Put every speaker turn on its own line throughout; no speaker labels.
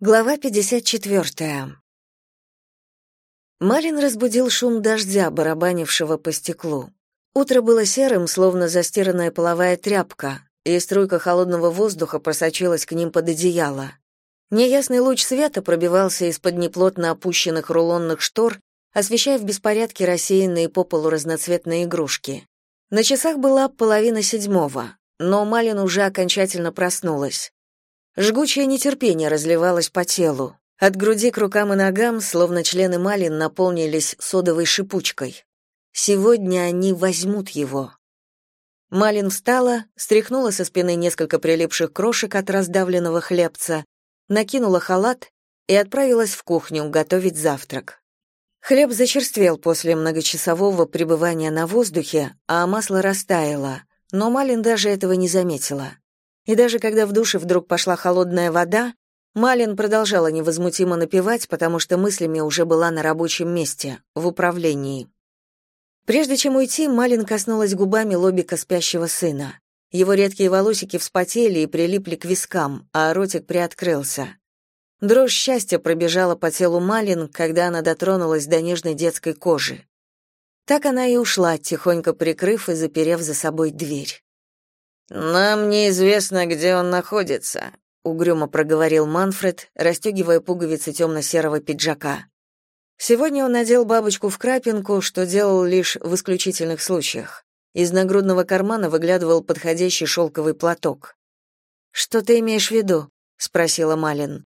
Глава 54. Малин разбудил шум дождя, барабанившего по стеклу. Утро было серым, словно застиранная половая тряпка, и струйка холодного воздуха просочилась к ним под одеяло. Неясный луч света пробивался из-под неплотно опущенных рулонных штор, освещая в беспорядке рассеянные по полу разноцветные игрушки. На часах была половина седьмого, но Малин уже окончательно проснулась. Жгучее нетерпение разливалось по телу. От груди к рукам и ногам, словно члены Малин, наполнились содовой шипучкой. Сегодня они возьмут его. Малин встала, стряхнула со спины несколько прилипших крошек от раздавленного хлебца, накинула халат и отправилась в кухню готовить завтрак. Хлеб зачерствел после многочасового пребывания на воздухе, а масло растаяло, но Малин даже этого не заметила. И даже когда в душе вдруг пошла холодная вода, Малин продолжала невозмутимо напевать, потому что мыслями уже была на рабочем месте, в управлении. Прежде чем уйти, Малин коснулась губами лобика спящего сына. Его редкие волосики вспотели и прилипли к вискам, а ротик приоткрылся. Дрожь счастья пробежала по телу Малин, когда она дотронулась до нежной детской кожи. Так она и ушла, тихонько прикрыв и заперев за собой дверь.
Нам неизвестно, где он находится, угрюмо проговорил Манфред, расстегивая пуговицы темно-серого пиджака.
Сегодня он надел бабочку в крапинку, что делал лишь в исключительных случаях. Из нагрудного кармана выглядывал подходящий шелковый платок. «Что ты имеешь в виду?» — спросила Малин.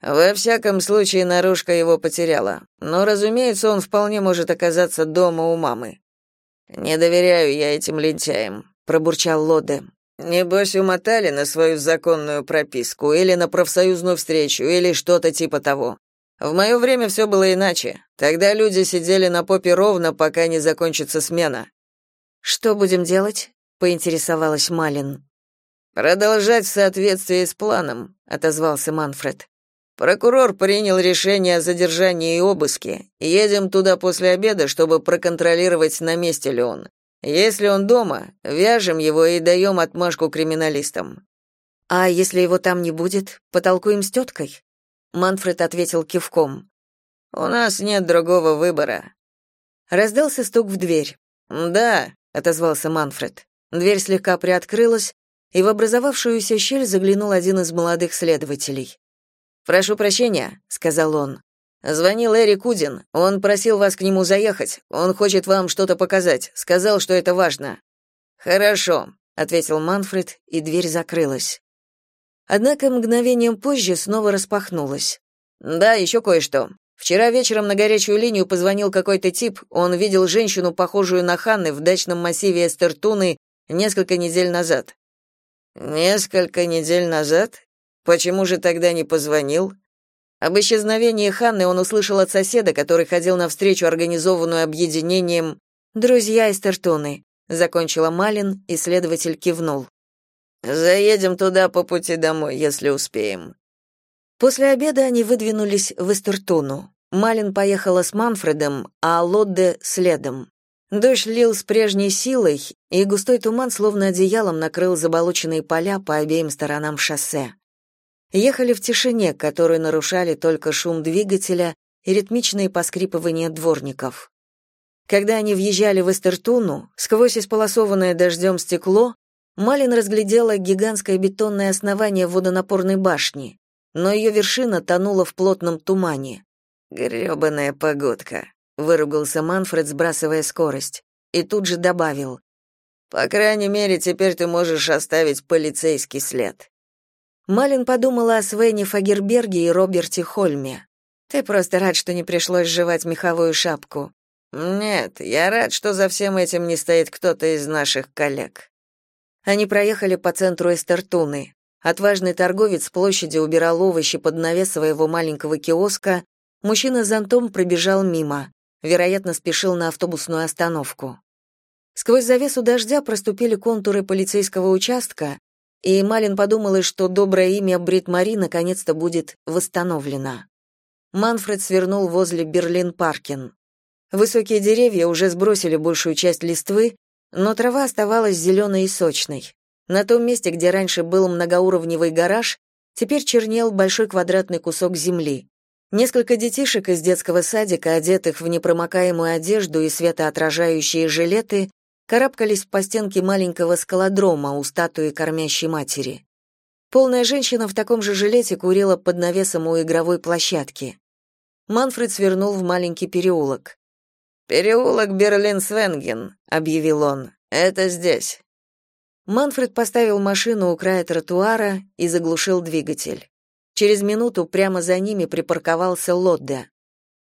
«Во всяком случае, наружка его потеряла. Но, разумеется, он вполне может оказаться дома у мамы. Не доверяю я этим лентяям пробурчал Лоде. Небось, умотали на свою законную прописку или на профсоюзную встречу или что-то типа того. В мое время все было иначе. Тогда люди сидели на попе ровно, пока не закончится смена.
Что будем делать? поинтересовалась Малин.
Продолжать в соответствии с планом, отозвался Манфред. Прокурор принял решение о задержании и обыске. Едем туда после обеда, чтобы проконтролировать, на месте ли он. Если он дома, вяжем его и даем отмашку криминалистам.
А если его там не будет, потолкуем с теткой?» Манфред ответил кивком.
У нас нет другого выбора.
Раздался стук в дверь.
Да, отозвался Манфред.
Дверь слегка приоткрылась, и в образовавшуюся щель заглянул один из молодых следователей.
«Прошу прощения», — сказал он. Звонил Эрик Кудин. Он просил вас к нему заехать. Он хочет вам что-то показать. Сказал, что это важно. Хорошо, ответил Манфред, и дверь закрылась.
Однако мгновением позже снова распахнулась.
Да, еще кое-что. Вчера вечером на горячую линию позвонил какой-то тип. Он видел женщину, похожую на Ханны в дачном массиве Эстертуны несколько недель назад. Несколько недель назад? Почему же тогда не позвонил? Об исчезновении Ханны он услышал от соседа, который ходил на встречу, организованную объединением
«Друзья из Тертуны», — закончила Малин, и следователь кивнул.
«Заедем туда по пути домой, если успеем».
После обеда они выдвинулись в Эстертуну. Малин поехала с Манфредом, а Лодде — следом. Дождь лил с прежней силой, и густой туман словно одеялом накрыл заболоченные поля по обеим сторонам шоссе ехали в тишине, которую нарушали только шум двигателя и ритмичные поскрипывания дворников. Когда они въезжали в Эстертуну, сквозь исполосованное дождем стекло, Малин разглядела гигантское бетонное основание водонапорной башни, но ее вершина тонула в плотном тумане.
«Грёбаная погодка», — выругался Манфред, сбрасывая скорость, и тут же добавил. «По крайней мере, теперь ты можешь оставить полицейский след».
Малин подумала о Свене Фагерберге и Роберте Хольме. Ты просто рад, что не пришлось жевать меховую шапку.
Нет, я рад, что за всем этим не стоит кто-то из наших коллег.
Они проехали по центру Эстертуны. Отважный торговец с площади убирал овощи под навес своего маленького киоска. Мужчина с зонтом пробежал мимо. Вероятно, спешил на автобусную остановку. Сквозь завесу дождя проступили контуры полицейского участка, и Малин подумала, что доброе имя Брит Мари наконец-то будет восстановлено. Манфред свернул возле Берлин-Паркин. Высокие деревья уже сбросили большую часть листвы, но трава оставалась зеленой и сочной. На том месте, где раньше был многоуровневый гараж, теперь чернел большой квадратный кусок земли. Несколько детишек из детского садика, одетых в непромокаемую одежду и светоотражающие жилеты, карабкались по стенке маленького скалодрома у статуи кормящей матери. Полная женщина в таком же жилете курила под навесом у игровой площадки. Манфред свернул в маленький переулок.
«Переулок Берлин-Свенген», — объявил он. «Это здесь».
Манфред поставил машину у края тротуара и заглушил двигатель. Через минуту прямо за ними припарковался Лодде.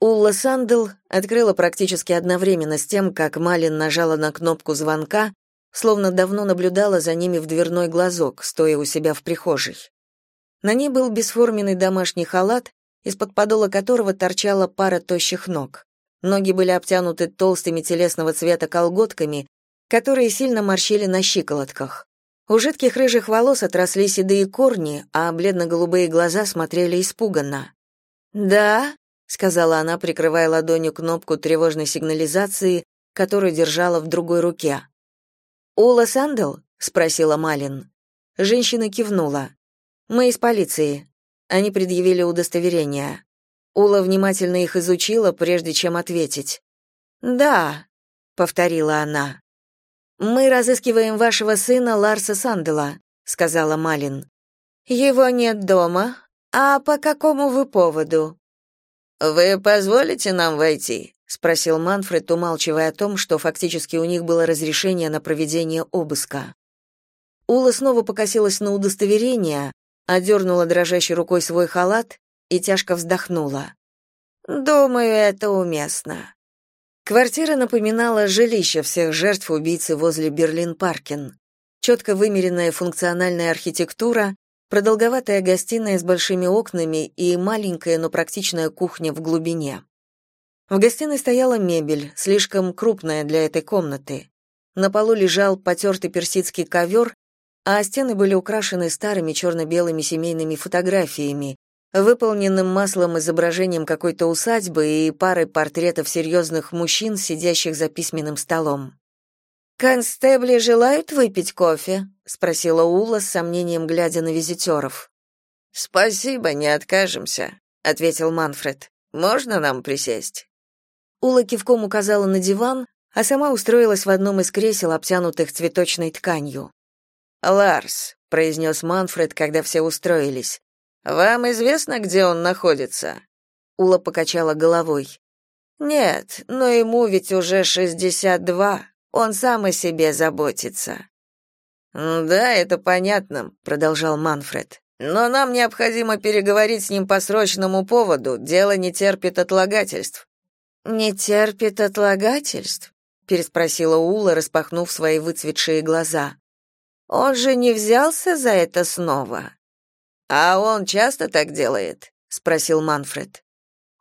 Улла Сандел открыла практически одновременно с тем, как Малин нажала на кнопку звонка, словно давно наблюдала за ними в дверной глазок, стоя у себя в прихожей. На ней был бесформенный домашний халат, из-под подола которого торчала пара тощих ног. Ноги были обтянуты толстыми телесного цвета колготками, которые сильно морщили на щиколотках. У жидких рыжих волос отросли седые корни, а бледно-голубые глаза смотрели испуганно. «Да», — сказала она, прикрывая ладонью кнопку тревожной сигнализации, которую держала в другой руке. «Ула Сандел?» — спросила Малин. Женщина кивнула. «Мы из полиции». Они предъявили удостоверение. Ула внимательно их изучила, прежде чем ответить. «Да», — повторила она. «Мы разыскиваем вашего сына Ларса Сандела», — сказала Малин. «Его нет дома. А по какому вы поводу?»
«Вы позволите нам войти?»
— спросил Манфред, умалчивая о том, что фактически у них было разрешение на проведение обыска. Ула снова покосилась на удостоверение, одернула дрожащей рукой свой халат и тяжко вздохнула.
«Думаю, это уместно».
Квартира напоминала жилище всех жертв убийцы возле Берлин-Паркен. Четко вымеренная функциональная архитектура, продолговатая гостиная с большими окнами и маленькая, но практичная кухня в глубине. В гостиной стояла мебель, слишком крупная для этой комнаты. На полу лежал потертый персидский ковер, а стены были украшены старыми черно-белыми семейными фотографиями, выполненным маслом изображением какой-то усадьбы и парой портретов серьезных мужчин, сидящих за письменным столом.
«Констебли желают выпить кофе?» — спросила Ула с сомнением, глядя на визитеров. «Спасибо, не откажемся», — ответил Манфред. «Можно нам присесть?»
Ула кивком указала на диван, а сама устроилась в одном из кресел, обтянутых цветочной тканью.
«Ларс», — произнес Манфред, когда все устроились, вам известно, где он находится?
Ула покачала головой.
Нет, но ему ведь уже шестьдесят два. Он сам о себе заботится. Да, это понятно, продолжал Манфред. Но нам необходимо переговорить с ним по срочному поводу. Дело не терпит отлагательств.
Не терпит отлагательств? переспросила Ула, распахнув свои выцветшие глаза. Он же не взялся за это снова.
А он часто так делает? спросил Манфред.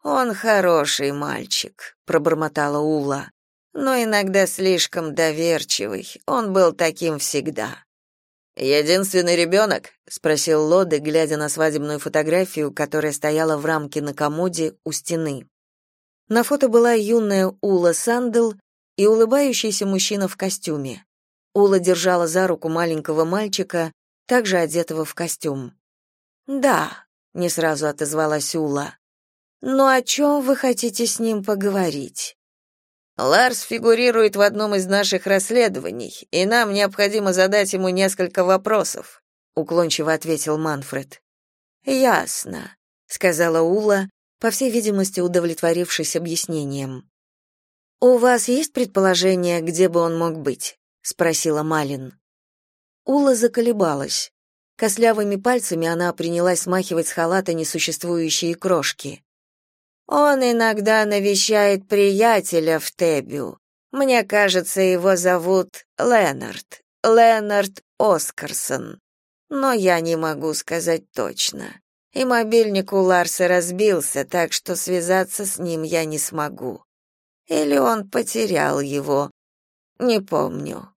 Он хороший мальчик, пробормотала Ула. Но иногда слишком доверчивый. Он был таким всегда.
Единственный ребенок?» — спросил Лоде, глядя на свадебную фотографию, которая стояла в рамке на комоде у стены.
На фото была юная Ула Сандел и улыбающийся мужчина в костюме. Ула держала за руку маленького мальчика, также одетого в костюм.
Да, не сразу отозвалась Ула. Но о чем вы хотите с ним поговорить? Ларс фигурирует в одном из наших расследований, и нам необходимо задать ему несколько вопросов, уклончиво ответил Манфред.
Ясно, сказала Ула, по всей видимости, удовлетворившись объяснением. У вас есть предположение, где бы он мог быть? спросила Малин. Ула заколебалась. Кослявыми пальцами она принялась смахивать с халата несуществующие крошки.
Он иногда навещает приятеля в Тебю. Мне кажется, его зовут Ленард. Ленард Оскарсон. Но я не могу сказать точно. И мобильник у Ларса разбился, так что связаться с ним я не смогу. Или он потерял его. Не помню.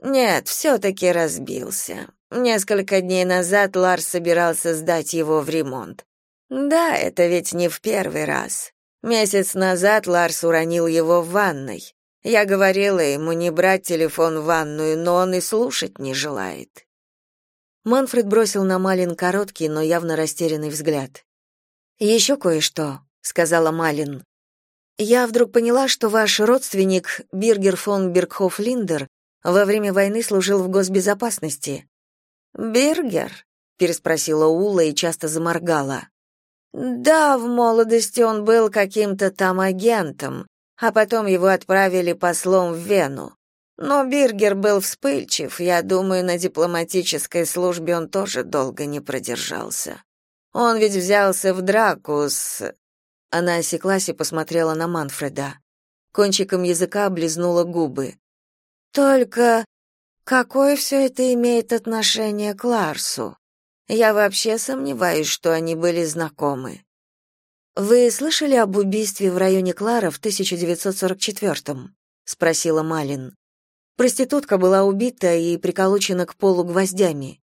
Нет, все-таки разбился. Несколько дней назад Ларс собирался сдать его в ремонт. Да, это ведь не в первый раз. Месяц назад Ларс уронил его в ванной. Я говорила ему не брать телефон в ванную, но он и слушать не желает.
Манфред бросил на Малин короткий, но явно растерянный взгляд. «Еще кое-что», — сказала Малин. «Я вдруг поняла, что ваш родственник, Биргер фон Бергхоф-Линдер, во время войны служил в госбезопасности».
«Биргер?» — переспросила Ула и часто заморгала. «Да, в молодости он был каким-то там агентом, а потом его отправили послом в Вену. Но Биргер был вспыльчив, я думаю, на дипломатической службе он тоже долго не продержался. Он ведь взялся в драку с... Она осеклась и посмотрела на Манфреда. Кончиком языка облизнула губы. Только какое все это имеет отношение к Ларсу? Я вообще сомневаюсь, что они были знакомы.
Вы слышали об убийстве в районе Клара в 1944-м? спросила Малин. Проститутка была убита и приколочена к полу гвоздями.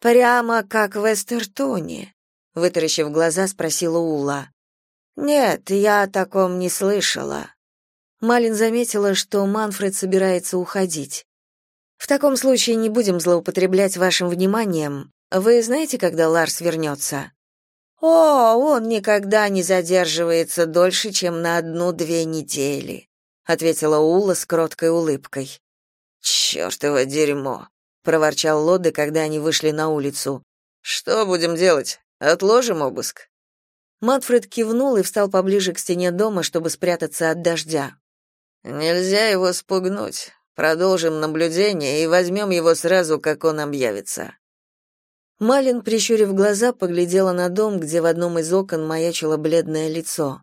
Прямо как в Эстертоне, вытаращив глаза, спросила Ула. Нет, я о таком не слышала.
Малин заметила, что Манфред собирается уходить. В таком случае не будем злоупотреблять вашим вниманием. Вы знаете, когда Ларс вернется?»
«О, он никогда не задерживается дольше, чем на одну-две недели», ответила Ула с кроткой улыбкой. «Чёртово дерьмо!» — проворчал Лоды, когда они вышли на улицу. «Что будем делать? Отложим обыск?»
Матфред кивнул и встал поближе к стене дома, чтобы спрятаться от дождя.
«Нельзя его спугнуть. Продолжим наблюдение и возьмем его сразу, как он объявится».
Малин, прищурив глаза, поглядела на дом, где в одном из окон маячило бледное лицо.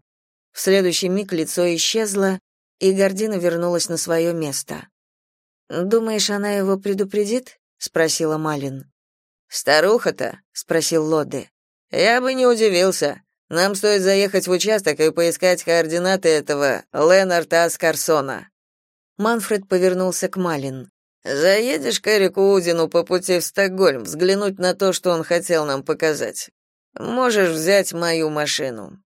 В следующий миг лицо исчезло, и Гордина вернулась на свое место. Думаешь, она его предупредит? спросила Малин.
Старуха-то, спросил Лоде. Я бы не удивился. Нам стоит заехать в участок и поискать координаты этого Ленарта Аскарсона.
Манфред повернулся к Малин.
Заедешь к Эрику Удину по пути в Стокгольм, взглянуть на то, что он хотел нам показать. Можешь взять мою машину.